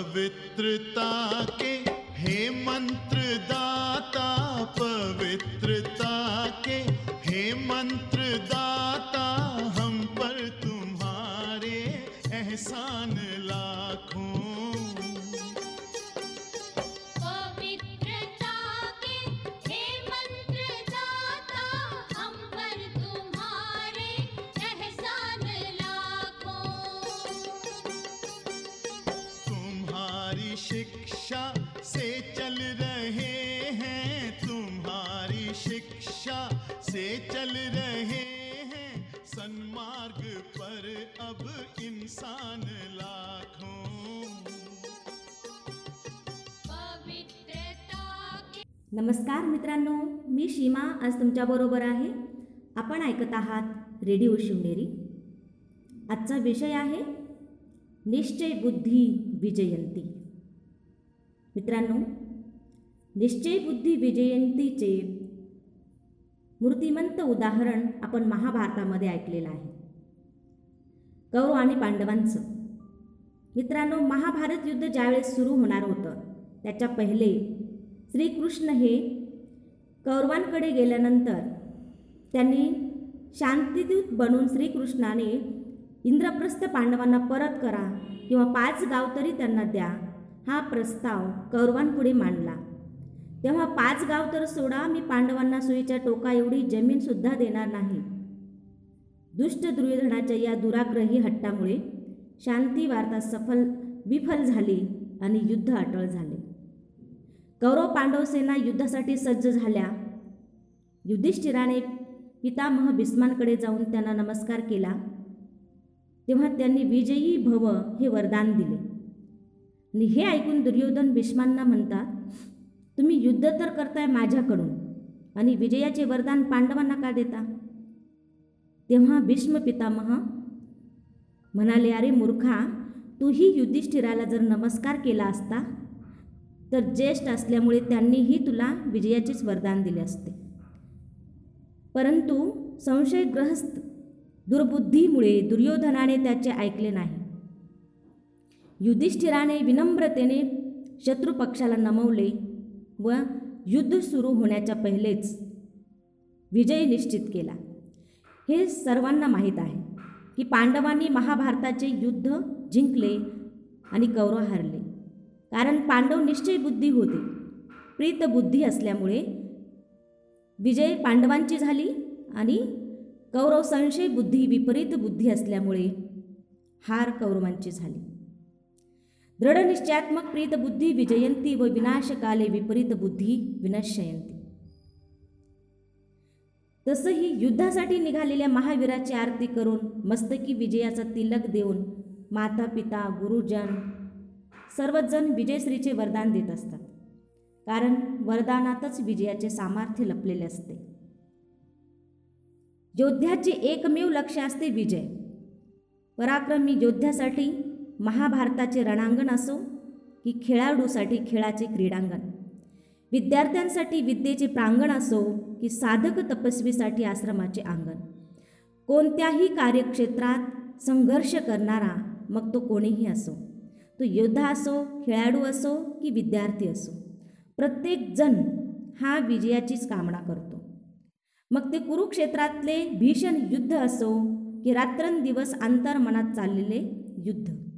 पवित्रता के हे मंत्र दाता पवित्रता से चल रहे हैं। सन्मार्ग पर अब इंसान लाखों। नमस्कार मित्रांनो मी सीमा आज तुमच्याबरोबर आहे. आपण ऐकत आहात रेडिओ शिवनेरी. आजचा विषय आहे निश्चय बुद्धी विजयंती. मित्रांनो निश्चय बुद्धी विजयंतीचे मूर्तिमंत उदाहरण आपण महाभारतामध्ये ऐकलेलं आहे. कौरव आणि पांडवांचं. मित्रांनो महाभारत युद्ध ज्यावेळेस सुरू होणार होतं त्याच्या पहिले श्रीकृष्ण हे कौरवांकडे गेल्यानंतर त्यांनी शांतिदूत बनून श्रीकृष्णाने इंद्रप्रस्थ पांडवांना परत करा किंवा पाच गाव तरी त्यांना द्या हा प्रस्ताव कौरवांपुढे मांडला. तेव्हा पाच गाव तर सोडा मी पांडवांना सुईच्या टोका एवढी जमीनसुद्धा देणार नाही. दुष्ट दुर्योधनाच्या या दुराग्रही हट्टामुळे शांती वार्ता सफल विफल झाली आणि युद्ध अटळ झाले. कौरव पांडव सेना युद्धासाठी सज्ज झाल्या. युधिष्ठिराने पितामह भीष्मांकडे जाऊन त्यांना नमस्कार केला. तेव्हा त्यांनी विजयी भव हे वरदान दिले. आणि हे ऐकून दुर्योधन भीष्मांना म्हणतात तुम्ही युद्ध तर करताय माझ्याकडून. आणि विजयाचे वरदान पांडवांना का देता? तेव्हा भीष्म पितामह म्हणाले अरे मूर्खा तूही युधिष्ठिराला जर नमस्कार केला असता तर ज्येष्ठ असल्यामुळे त्यांनीही तुला विजयाचेच वरदान दिले असते. परंतु संशयग्रस्त दुर्बुद्धीमुळे दुर्योधनाने त्याचे ऐकले नाही. युधिष्ठिराने विनम्रतेने शत्रुपक्षाला नमवले. व युद्ध सुरू होण्याच्या पहिलेच विजय निश्चित केला. हे सर्वांना माहीत आहे की पांडवांनी महाभारताचे युद्ध जिंकले आणि कौरव हरले. कारण पांडव निश्चय बुद्धी होते. प्रीत बुद्धी असल्यामुळे विजय पांडवांची झाली आणि कौरव संशय बुद्धी विपरीत बुद्धी असल्यामुळे हार कौरवांची झाली. दृढनिश्चयात्मक प्रीत बुद्धी विजयंती व विनाशकाले विपरीत बुद्धी विनशयंती तसंही युद्धासाठी निघालेल्या महावीराची आरती करून मस्तकी विजयाचा तिलक देऊन माता पिता गुरुजन सर्वजण विजयश्रीचे वरदान देत असतात कारण वरदानातच विजयाचे सामर्थ्य लपलेले असते योद्ध्याचे एकमेव लक्ष असते विजय पराक्रमी योद्ध्यासाठी महाभारताचे रणांगण असो की खेळाडूसाठी खेळाचे क्रीडांगण. विद्यार्थ्यांसाठी विद्येचे प्रांगण असो की साधक तपस्वीसाठी आश्रमाचे अंगण कोणत्याही कार्यक्षेत्रात संघर्ष करणारा मग तो कोणीही असो. तो योद्धा असो खेळाडू असो की विद्यार्थी असो. प्रत्येक जण हा विजयाचीच कामना करतो. मग ते कुरुक्षेत्रातले भीषण युद्ध असो की रात्रंदिवस अंतर्मनात चाललेले युद्ध.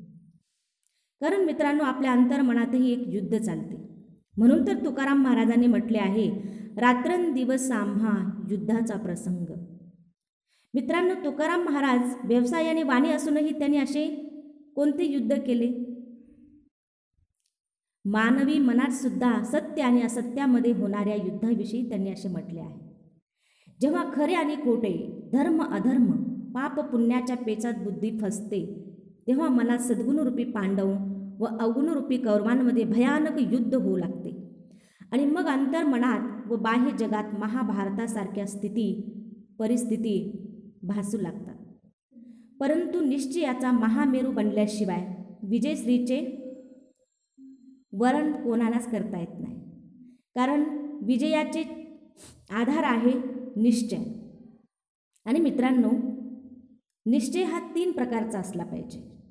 कारण मित्रांनो आपल्या अंतर्मनातही एक युद्ध चालते. म्हणून तर तुकाराम महाराजांनी म्हटले आहे रात्रंदिवस आम्हा युद्धाचा प्रसंग. मित्रांनो तुकाराम महाराज व्यवसायाने वाणी असूनही त्यांनी असे कोणते युद्ध केले? मानवी मनात सुद्धा सत्य आणि असत्यामध्ये होणाऱ्या युद्धाविषयी त्यांनी असे म्हटले आहे. जेव्हा खरे आणि खोटे धर्म अधर्म पाप पुण्याच्या पेचात बुद्धी फसते तेव्हा मनात सद्गुणरूपी पांडव व अवगुणरूपी कौरवांमध्ये भयानक युद्ध होऊ लागते. आणि मग अंतर्मनात व बाह्य जगात महाभारतासारख्या स्थिती परिस्थिती भासू लागतात. परंतु निश्चयाचा महामेरू बनल्याशिवाय विजयश्रीचे वरण कोणालाच करता येत नाही. कारण विजयाचे आधार आहे निश्चय. आणि मित्रांनो निश्चय हा तीन प्रकारचा असला पाहिजे.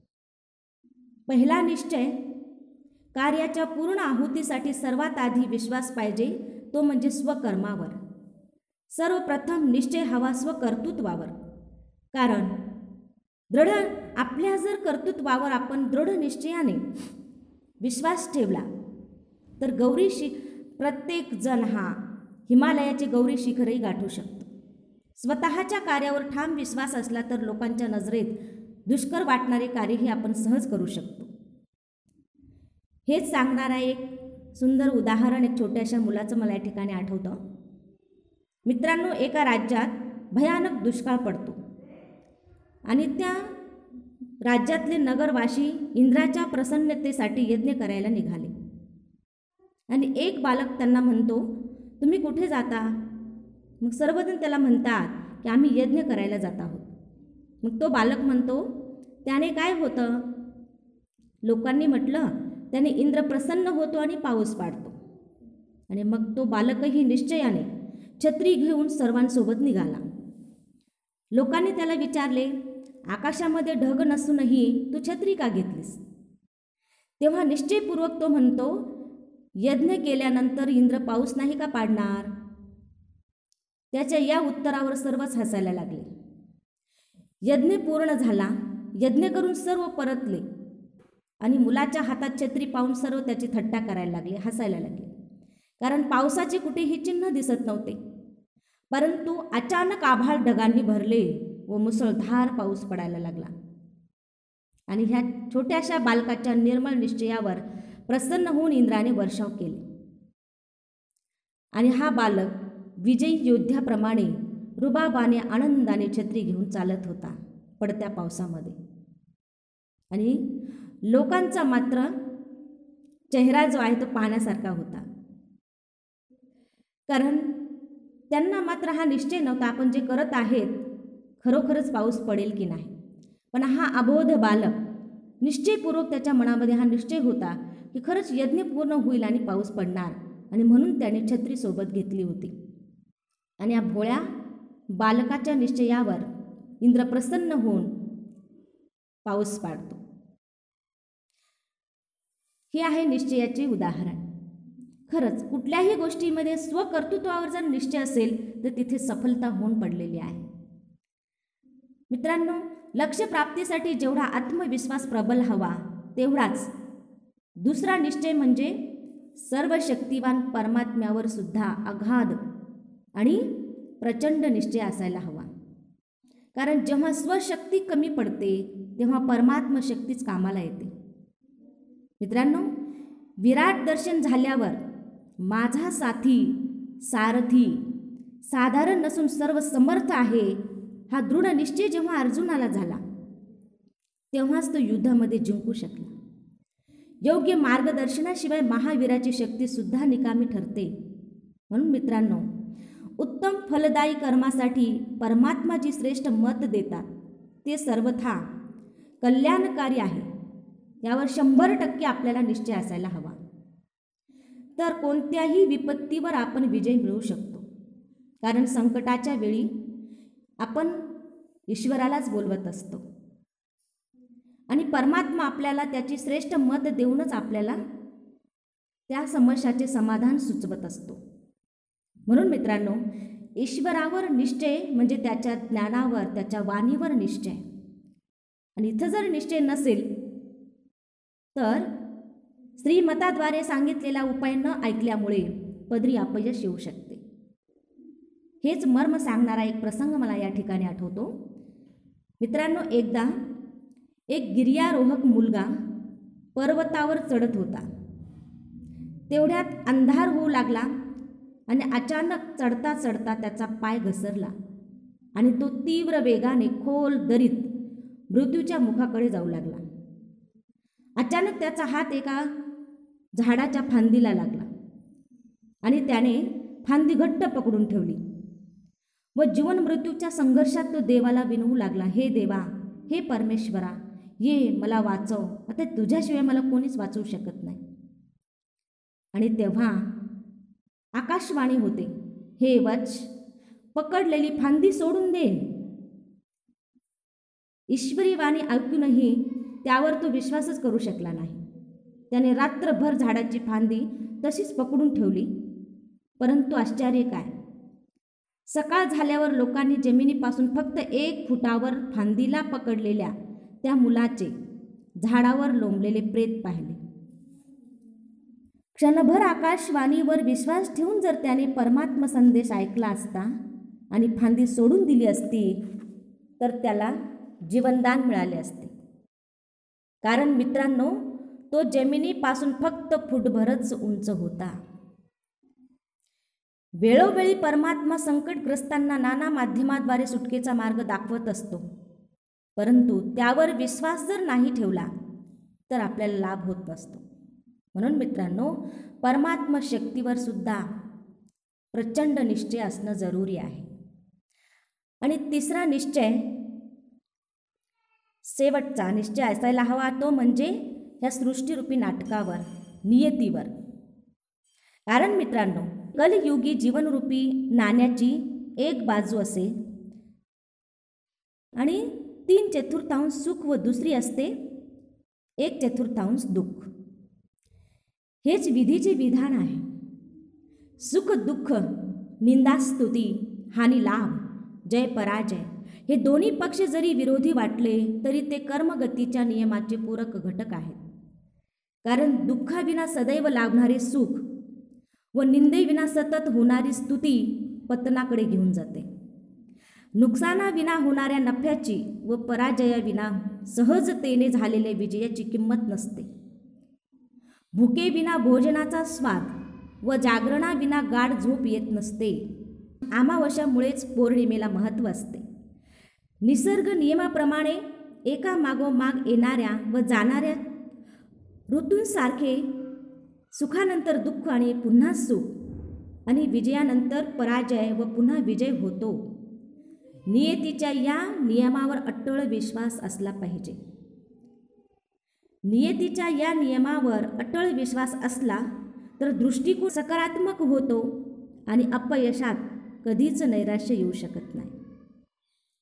पहिला निश्चय कार्याच्या पूर्ण आहुतीसाठी सर्वात आधी विश्वास पाहिजे तो म्हणजे स्वकर्मावर. सर्वप्रथम निश्चय हवा स्वकर्तृत्वावर. कारण दृढ आपल्या जर कर्तृत्वावर आपण दृढ निश्चयाने विश्वास ठेवला तर गौरी शि प्रत्येक जण हा हिमालयाचे गौरी शिखरही गाठू शकतो. स्वतःच्या कार्यावर ठाम विश्वास असला तर लोकांच्या नजरेत दुष्कर वाटणारे कार्यही आपण सहज करू शकतो. हेच सांगणारा एक सुंदर उदाहरण एक छोट्याशा मुलाचं मला या ठिकाणी आठवतं. मित्रांनो एका राज्यात भयानक दुष्काळ पडतो. आणि त्या राज्यातले नगरवासी इंद्राच्या प्रसन्नतेसाठी यज्ञ करायला निघाले. आणि एक बालक त्यांना म्हणतो तुम्ही कुठे जाता? मग सर्वजण त्याला म्हणतात की आम्ही यज्ञ करायला जात आहोत. मग तो बालक म्हणतो त्याने काय होतं? लोकांनी म्हटलं त्याने इंद्र प्रसन्न होतो आणि पाऊस पाडतो. आणि मग तो बालकही निश्चयाने छत्री घेऊन सर्वांसोबत निघाला. लोकांनी त्याला विचारले आकाशामध्ये ढग नसूनही तू छत्री का घेतलीस? तेव्हा निश्चयपूर्वक तो म्हणतो यज्ञ केल्यानंतर इंद्र पाऊस नाही का पाडणार? त्याच्या या उत्तरावर सर्वच हसायला लागले. यज्ञ पूर्ण झाला यज्ञ करून सर्व परतले आणि मुलाच्या हातात छत्री पाहून सर्व त्याची थट्टा करायला लागले हसायला लागले. कारण पावसाचे कुठेही चिन्ह दिसत नव्हते. परंतु अचानक आभाळ ढगांनी भरले व मुसळधार पाऊस पडायला लागला. आणि ह्या छोट्याशा बालकाच्या निर्मळ निश्चयावर प्रसन्न होऊन इंद्राने वर्षाव केले. आणि हा बालक विजयी योद्ध्याप्रमाणे रुबाबाने आनंदाने छत्री घेऊन चालत होता पडत्या पावसामध्ये. आणि लोकांचा मात्र चेहरा जो आहे तो पाहण्यासारखा होता. कारण त्यांना मात्र हा निश्चय नव्हता आपण जे करत आहेत खरोखरच पाऊस पडेल की नाही. पण हा अबोध बालक निश्चयपूर्वक त्याच्या मनामध्ये हा निश्चय होता की खरंच यज्ञ पूर्ण होईल आणि पाऊस पडणार. आणि म्हणून त्याने छत्री सोबत घेतली होती. आणि या भोळ्या बालकाच्या निश्चयावर इंद्र प्रसन्न होऊन पाऊस पाडतो. हे आहे निश्चयाचे उदाहरण. खरंच कुठल्याही गोष्टीमध्ये स्वकर्तृत्वावर जर निश्चय असेल तर तिथे सफलता होऊन पडलेली आहे. मित्रांनो लक्ष प्राप्तीसाठी जेवढा आत्मविश्वास प्रबल हवा तेवढाच दुसरा निश्चय म्हणजे सर्व शक्तिवान परमात्म्यावर सुद्धा अगाध आणि प्रचंड निश्चय असायला हवा. कारण जेव्हा स्वशक्ती कमी पडते तेव्हा परमात्म शक्तीच कामाला येते. मित्रांनो विराट दर्शन झाल्यावर माझा साथी सारथी साधारण नसून सर्व समर्थ आहे हा दृढ निश्चय जेव्हा अर्जुनाला झाला तेव्हाच तो युद्धामध्ये जिंकू शकला. योग्य मार्गदर्शनाशिवाय महावीराची शक्तीसुद्धा निकामी ठरते. म्हणून मित्रांनो उत्तम फलदायी कर्मासाठी परमात्मा जी श्रेष्ठ मत देतात. ते सर्वथा कल्याणकारी आहे. यावर शंभर टक्के आपल्याला निश्चय असायला हवा. तर कोणत्याही विपत्तीवर आपण विजय मिळवू शकतो. कारण संकटाच्या वेळी आपण ईश्वरालाच बोलवत असतो. आणि परमात्मा आपल्याला त्याची श्रेष्ठ मत देऊनच आपल्याला त्या समस्याचे समाधान सुचवत असतो. म्हणून मित्रांनो ईश्वरावर निश्चय म्हणजे त्याच्या ज्ञानावर त्याच्या वाणीवर निश्चय आणि इथं जर निश्चय नसेल तर श्रीमताद्वारे सांगितलेला उपाय न ऐकल्यामुळे पदरी अपयश येऊ शकते. हेच मर्म सांगणारा एक प्रसंग मला या ठिकाणी आठवतो. मित्रांनो एकदा एक गिर्यारोहक मुलगा पर्वतावर चढत होता. तेवढ्यात अंधार होऊ लागला. आणि अचानक चढता चढता त्याचा पाय घसरला. आणि तो तीव्र वेगाने खोल दरीत मृत्यूच्या मुखाकडे जाऊ लागला. अचानक त्याचा हात एका झाडाच्या फांदीला लागला. आणि त्याने फांदी घट्ट पकडून ठेवली. व जीवन मृत्यूच्या संघर्षात तो देवाला विनवू लागला हे देवा हे परमेश्वरा ये मला वाचव. आता तुझ्याशिवाय मला कोणीच वाचवू शकत नाही. आणि तेव्हा आकाशवाणी होते. हे वच पकडलेली फांदी सोडून दे ईश्वरी वाणी ऐकूनही त्यावर तो विश्वासच करू शकला नाही. त्याने रात्रभर झाडाची फांदी तशीच पकडून ठेवली. परंतु आश्चर्य काय? सकाळ झाल्यावर लोकांनी जमिनीपासून फक्त एक फुटावर फांदीला पकडलेल्या त्या मुलाचे झाडावर लोंबलेले प्रेत पाहिले. क्षणभर आकाशवाणीवर विश्वास ठेवून जर त्याने परमात्म संदेश ऐकला असता आणि फांदी सोडून दिली असती तर त्याला जीवनदान मिळाले असते. कारण मित्रांनो तो जमिनीपासून फक्त फुटभरच उंच होता. वेळोवेळी परमात्मा संकटग्रस्तांना नाना माध्यमाद्वारे सुटकेचा मार्ग दाखवत असतो. परंतु त्यावर विश्वास जर नाही ठेवला तर आपल्याला लाभ होत नसतो. म्हणून मित्रांनो परमात्मा शक्तीवर सुद्धा प्रचंड निश्चय असणं जरुरी आहे. आणि तिसरा निश्चय शेवटचा निश्चय असायला हवा तो म्हणजे ह्या सृष्टीरूपी नाटकावर नियतीवर. कारण मित्रांनो कलयुगी जीवनरूपी नाण्याची एक बाजू असे आणि तीन चतुर्थांश सुख व दुसरी असते एक चतुर्थांश दुःख. हेच विधीचे विधान आहे. सुख दुःख निंदास्तुती हानी लाभ जय पराजय हे दोन्ही पक्ष जरी विरोधी वाटले तरी ते कर्मगतीच्या नियमाचे पूरक घटक आहेत. कारण दुःखाविना सदैव लाभणारे सुख व निंदेविना सतत होणारी स्तुती पतनाकडे घेऊन जाते. नुकसानाविना होणाऱ्या नफ्याची व पराजयाविना सहजतेने झालेल्या विजयाची किंमत नसते. भुकेविना भोजनाचा स्वाद व जागरणाविना गाढ झोप येत नसते. आमावशामुळेच पौर्णिमेला महत्त्व असते. निसर्ग नियमाप्रमाणे एका मागोमाग येणाऱ्या व जाणाऱ्या ऋतूंसारखे सुखानंतर दुःख आणि पुन्हा सुख आणि विजयानंतर पराजय व पुन्हा विजय होतो. नियतीच्या या नियमावर अट्टळ विश्वास असला पाहिजे. नियतीच्या या नियमावर अटळ विश्वास असला तर दृष्टिकोन सकारात्मक होतो आणि अपयशात कधीच नैराश्य येऊ शकत नाही.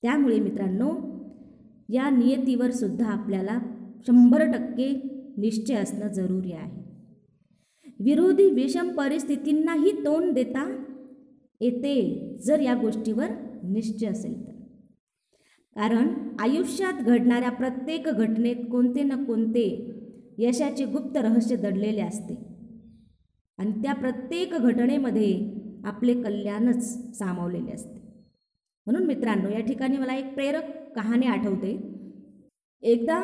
त्यामुळे मित्रांनो या नियतीवर सुद्धा आपल्याला शंभर टक्के निश्चय असणं जरुरी आहे. विरोधी विषम परिस्थितींनाही तोंड देता येते जर या गोष्टीवर निश्चय असेल तर. कारण आयुष्यात घडणाऱ्या प्रत्येक घटनेत कोणते ना कोणते यशाचे गुप्त रहस्य दडलेले असते. आणि त्या प्रत्येक घटनेमध्ये आपले कल्याणच सामावलेले असते. म्हणून मित्रांनो या ठिकाणी मला एक प्रेरक कहाणी आठवते. एकदा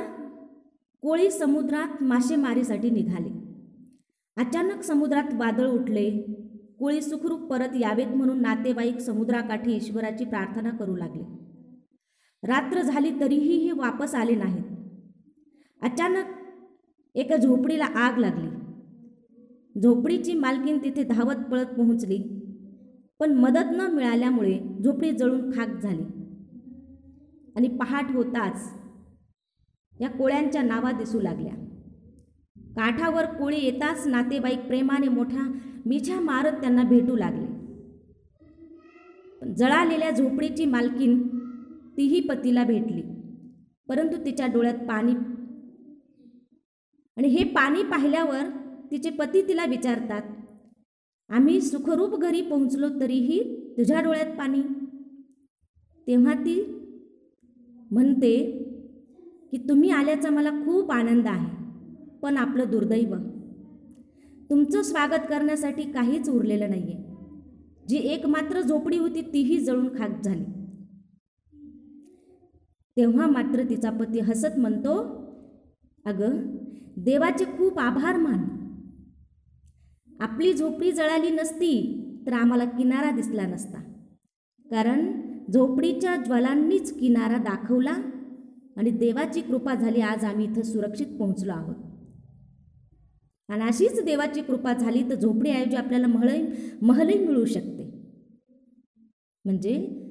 कोळी समुद्रात मासेमारीसाठी निघाले. अचानक समुद्रात वादळ उठले. कोळी सुखरूप परत यावेत म्हणून नातेवाईक समुद्राकाठी ईश्वराची प्रार्थना करू लागले. रात्र झाली तरीही हे वापस आले नाहीत. अचानक एका झोपडीला आग लागली. झोपडीची मालकीन तिथे धावत पळत पोहोचली पण मदत न मिळाल्यामुळे झोपडी जळून खाक झाली. आणि पहाट होताच या कोळ्यांच्या नावा दिसू लागल्या. काठावर कोळी येताच नातेवाईक प्रेमाने मोठ्या मिछा मारत त्यांना भेटू लागले. जळालेल्या झोपडीची मालकीन तीही पतीला भेटली. परंतु तिच्या डोळ्यात पाणी आणि हे पाणी पाहिल्यावर तिचे पती तिला विचारतात आम्ही सुखरूप घरी पोहोचलो तरीही तुझ्या डोळ्यात पाणी? तेव्हा ती म्हणते की तुम्ही आल्याचा मला खूप आनंद आहे पण आपलं दुर्दैव. तुमचं स्वागत करण्यासाठी काहीच उरलेलं नाही आहे जी एकमात्र झोपडी होती तीही जळून खाक झाली. तेव्हा मात्र तिचा पती हसत म्हणतो अगं देवाचे खूप आभार मान. आपली झोपडी जळाली नसती तर आम्हाला किनारा दिसला नसता. कारण झोपडीच्या ज्वलांनीच किनारा दाखवला आणि देवाची कृपा झाली आज आम्ही इथं सुरक्षित पोहोचलो आहोत. आणि अशीच देवाची कृपा झाली तर झोपडीऐवजी आपल्याला महलही महलही मिळू शकते. म्हणजे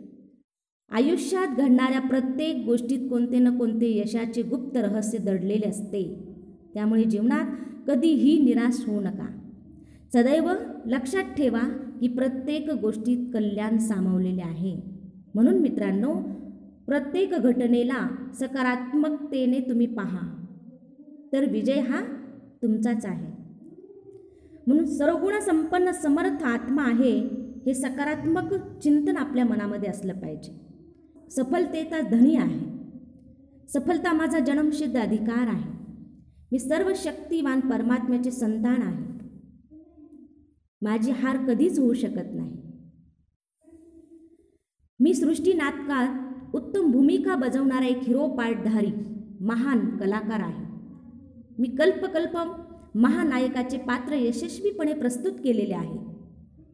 आयुष्यात घडणाऱ्या प्रत्येक गोष्टीत कोणते ना कोणते यशाचे गुप्त रहस्य दडलेले असते. त्यामुळे जीवनात कधीही निराश होऊ नका. सदैव लक्षात ठेवा की प्रत्येक गोष्टीत कल्याण सामावलेले आहे. म्हणून मित्रांनो प्रत्येक घटनेला सकारात्मकतेने तुम्ही पहा. तर विजय हा तुमचाच आहे. म्हणून सर्वगुण संपन्न समर्थ आत्मा आहे हे सकारात्मक चिंतन आपल्या मनामध्ये असलं पाहिजे. सफलतेचा धनी आहे. सफलता माझा जन्मसिद्ध अधिकार आहे. मी सर्व शक्तिवान परमात्म्याचे संतान आहे. माझी हार कधीच होऊ शकत नाही. मी सृष्टी नाटकात उत्तम भूमिका बजावणारा एक हिरो पाठधारी महान कलाकार आहे. मी कल्पकल्प महानायकाचे पात्र यशस्वीपणे प्रस्तुत केलेले आहे.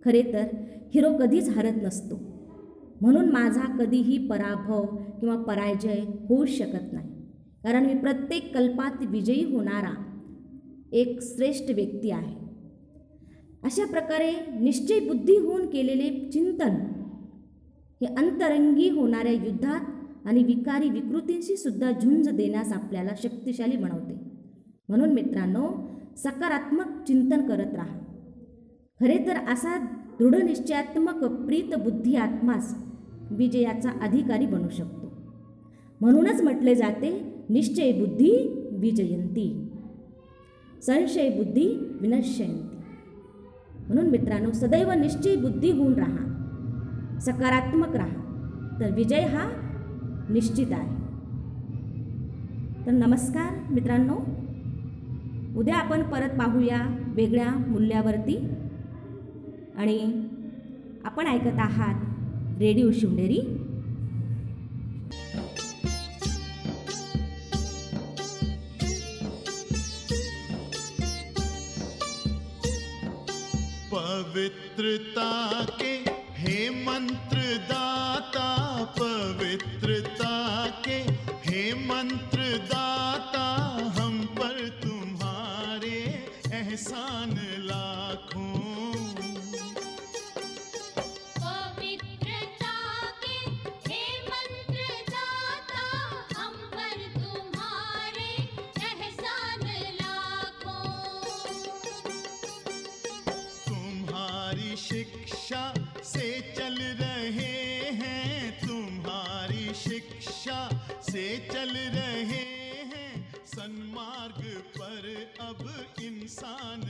खरे तर हिरो कधीच हरत नसतो. म्हणून माझा कधीही पराभव किंवा पराजय होऊ शकत नाही. कारण मी प्रत्येक कल्पात विजयी होणारा एक श्रेष्ठ व्यक्ती आहे. अशा प्रकारे निश्चय बुद्धी होऊन केलेले चिंतन हे अंतरंगी होणाऱ्या युद्धात आणि विकारी विकृतींशी सुद्धा झुंज देण्यास आपल्याला शक्तिशाली बनवते. म्हणून मित्रांनो सकारात्मक चिंतन करत राहा. खरे तर असा दृढनिश्चयात्मक प्रीत बुद्धी आत्मास विजयाचा अधिकारी बनू शकतो. म्हणूनच म्हटले जाते निश्चय बुद्धी विजयंती. संशय बुद्धी विनश्यंती. म्हणून मित्रांनो सदैव निश्चय बुद्धी होऊन राहा. सकारात्मक राहा. तर विजय हा निश्चित आहे. तर नमस्कार मित्रांनो. उद्या आपण परत पाहूया वेगळ्या मूल्यावरती. आणि आपण ऐकत आहात रेडिओ शिवनेरी पवित्रता के हे मंत्र दाता पवित्रता से चल रहे हैं सन्मार्ग पर अब इंसान